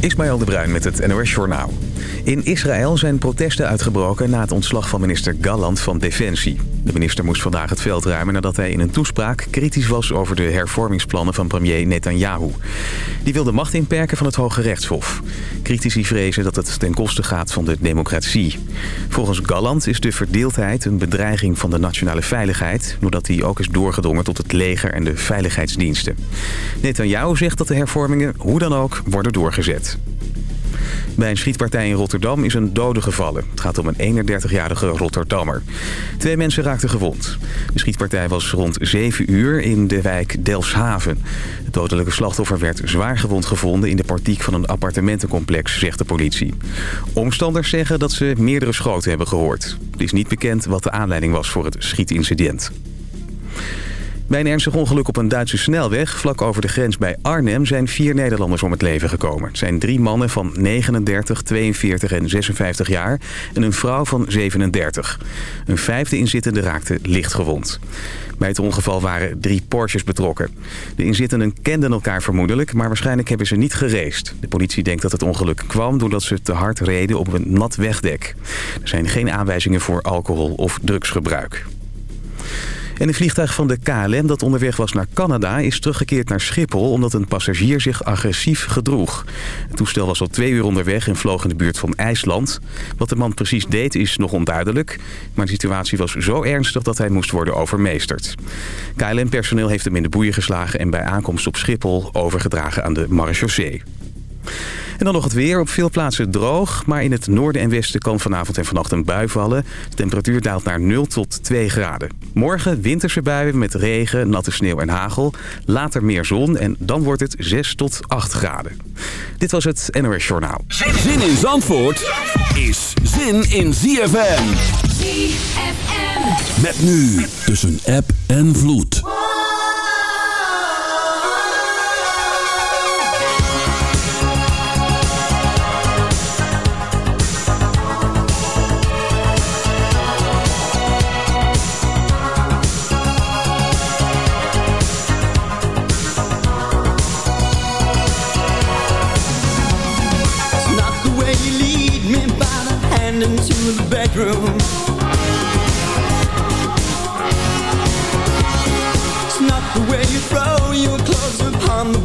Ismaël de Bruin met het NOS Journaal. In Israël zijn protesten uitgebroken na het ontslag van minister Galland van Defensie. De minister moest vandaag het veld ruimen nadat hij in een toespraak kritisch was over de hervormingsplannen van premier Netanyahu. Die wil de macht inperken van het Hoge Rechtshof. Critici vrezen dat het ten koste gaat van de democratie. Volgens Galland is de verdeeldheid een bedreiging van de nationale veiligheid... doordat hij ook is doorgedrongen tot het leger en de veiligheidsdiensten. Netanyahu zegt dat de hervormingen hoe dan ook worden doorgezet. Bij een schietpartij in Rotterdam is een dode gevallen. Het gaat om een 31-jarige Rotterdammer. Twee mensen raakten gewond. De schietpartij was rond 7 uur in de wijk Delfshaven. Het dodelijke slachtoffer werd zwaar gewond gevonden... in de portiek van een appartementencomplex, zegt de politie. Omstanders zeggen dat ze meerdere schoten hebben gehoord. Het is niet bekend wat de aanleiding was voor het schietincident. Bij een ernstig ongeluk op een Duitse snelweg, vlak over de grens bij Arnhem, zijn vier Nederlanders om het leven gekomen. Het zijn drie mannen van 39, 42 en 56 jaar en een vrouw van 37. Een vijfde inzittende raakte licht gewond. Bij het ongeval waren drie Porsches betrokken. De inzittenden kenden elkaar vermoedelijk, maar waarschijnlijk hebben ze niet gereest. De politie denkt dat het ongeluk kwam doordat ze te hard reden op een nat wegdek. Er zijn geen aanwijzingen voor alcohol of drugsgebruik. En een vliegtuig van de KLM dat onderweg was naar Canada is teruggekeerd naar Schiphol omdat een passagier zich agressief gedroeg. Het toestel was al twee uur onderweg en vloog in de buurt van IJsland. Wat de man precies deed is nog onduidelijk, maar de situatie was zo ernstig dat hij moest worden overmeesterd. KLM-personeel heeft hem in de boeien geslagen en bij aankomst op Schiphol overgedragen aan de marechaussee. En dan nog het weer. Op veel plaatsen droog. Maar in het noorden en westen kan vanavond en vannacht een bui vallen. De temperatuur daalt naar 0 tot 2 graden. Morgen winterse buien met regen, natte sneeuw en hagel. Later meer zon en dan wordt het 6 tot 8 graden. Dit was het NOS Journaal. Zin in Zandvoort is zin in ZFM. ZFM. Met nu tussen app en vloed.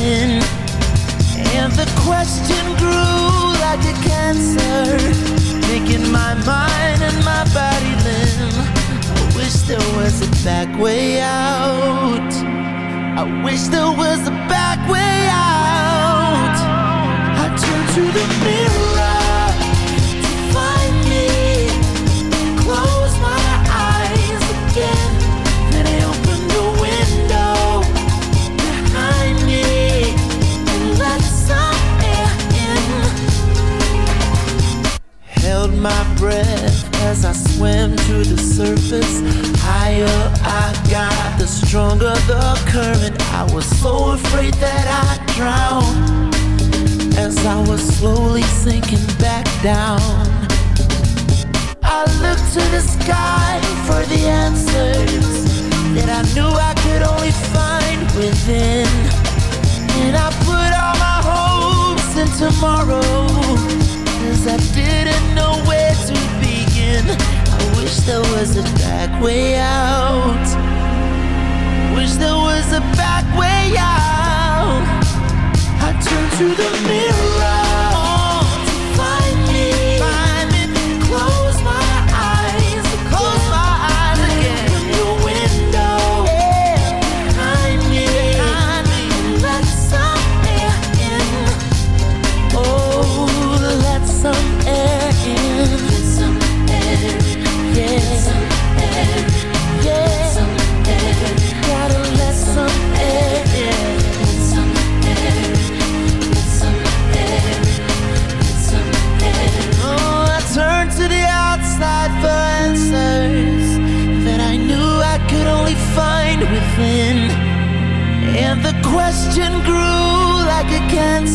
find. And the question grew like a cancer, making my mind and my body limb. I wish there was a back way out. I wish there was a back way out. I turned to the mirror to the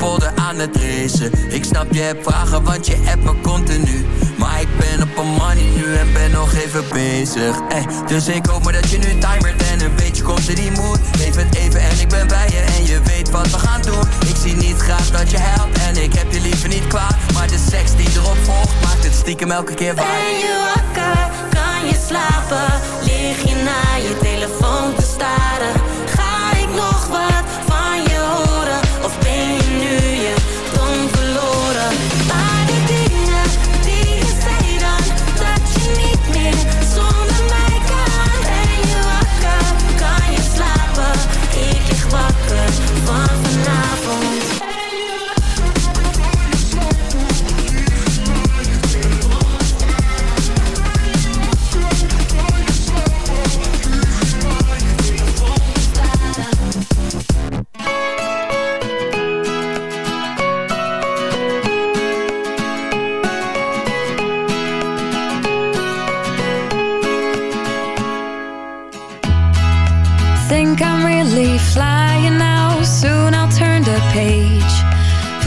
polder aan het racen. Ik snap je hebt vragen want je hebt me continu. Maar ik ben op een money nu en ben nog even bezig. Eh, dus ik hoop maar dat je nu timert en een beetje komt in die moed. Leef het even en ik ben bij je en je weet wat we gaan doen. Ik zie niet graag dat je helpt en ik heb je liever niet kwaad. Maar de seks die erop volgt maakt het stiekem elke keer waar. Ben je wakker, kan je slapen, lig je na je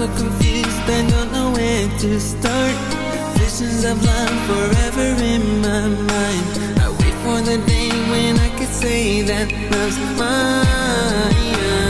so confused, I don't know where to start. Visions of love forever in my mind. I wait for the day when I could say that love's mine.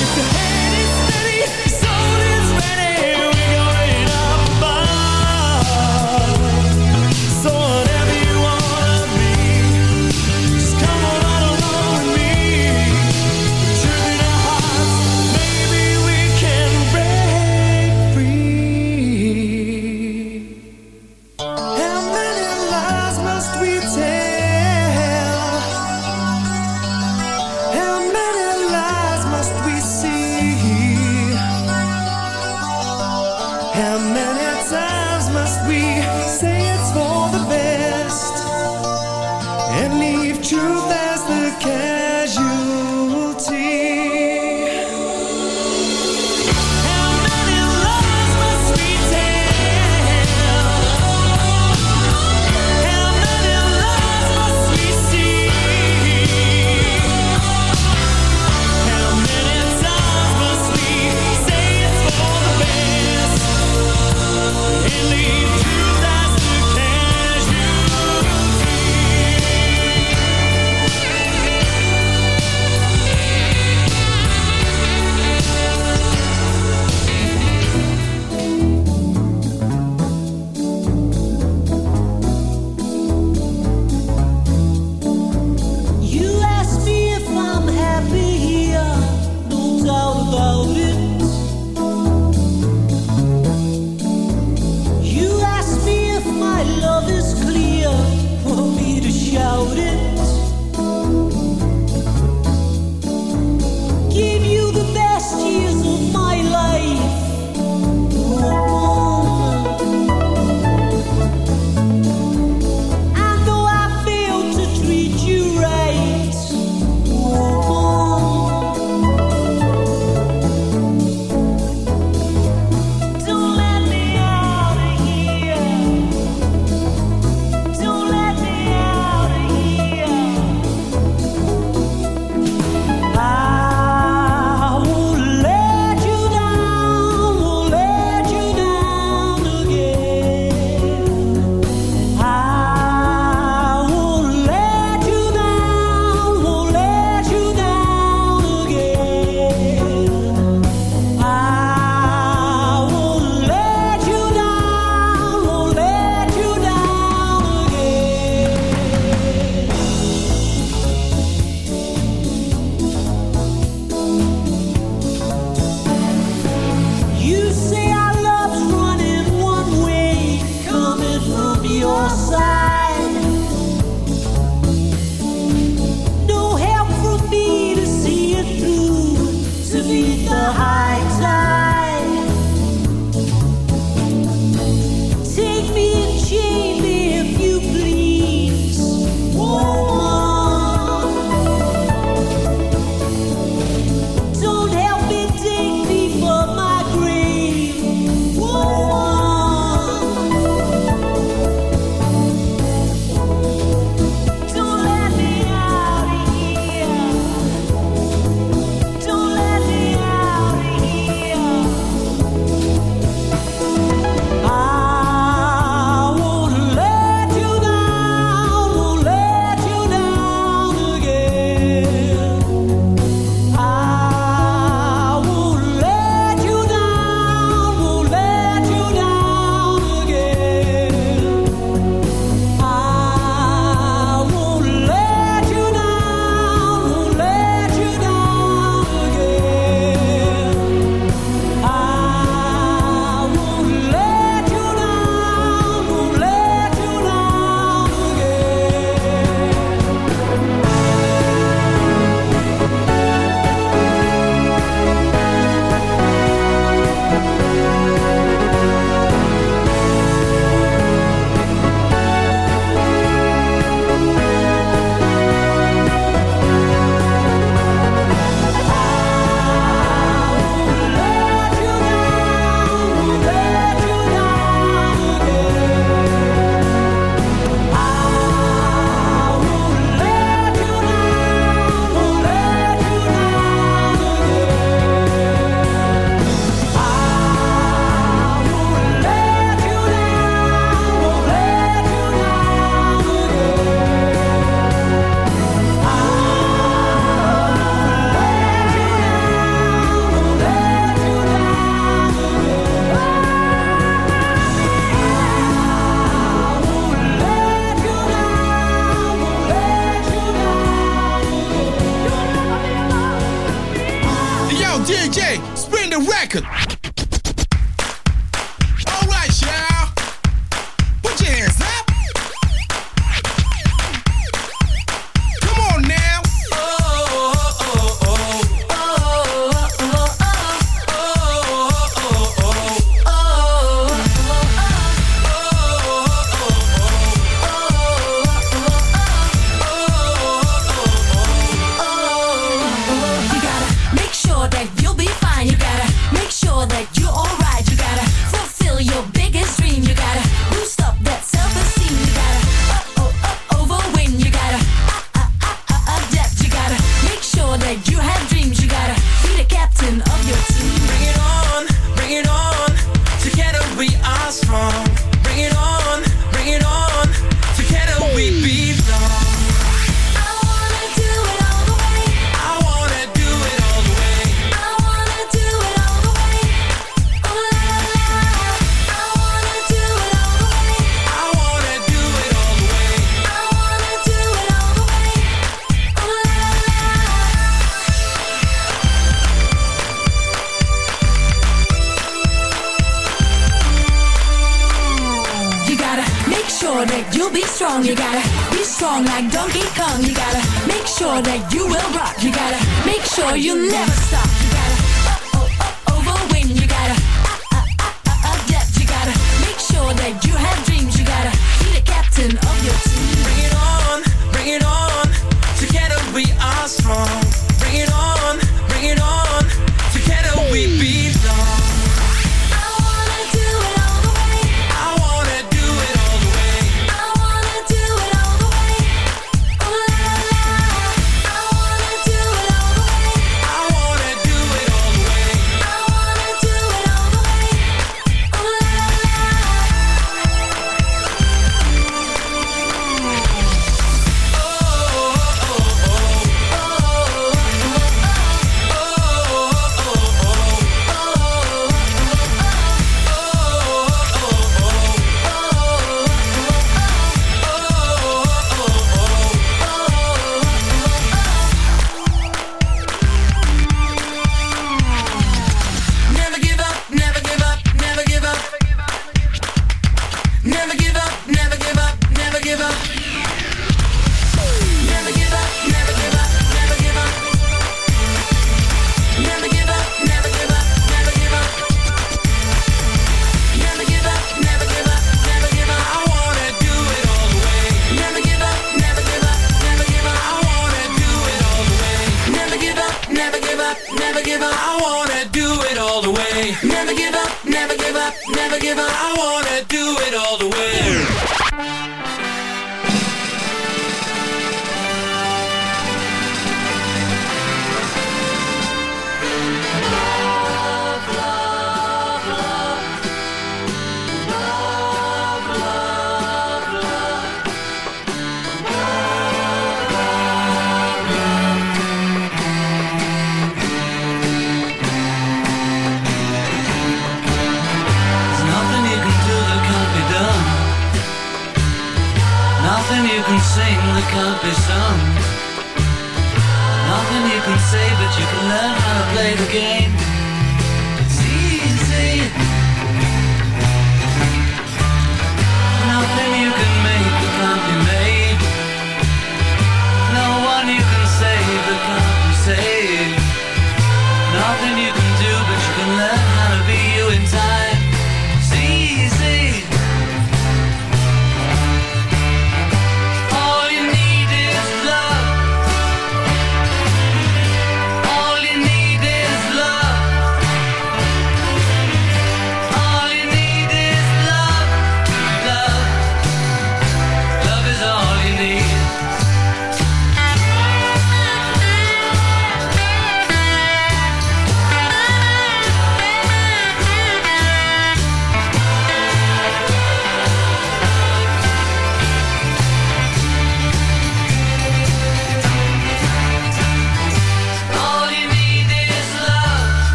If you hate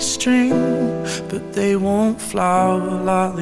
string, but they won't flower like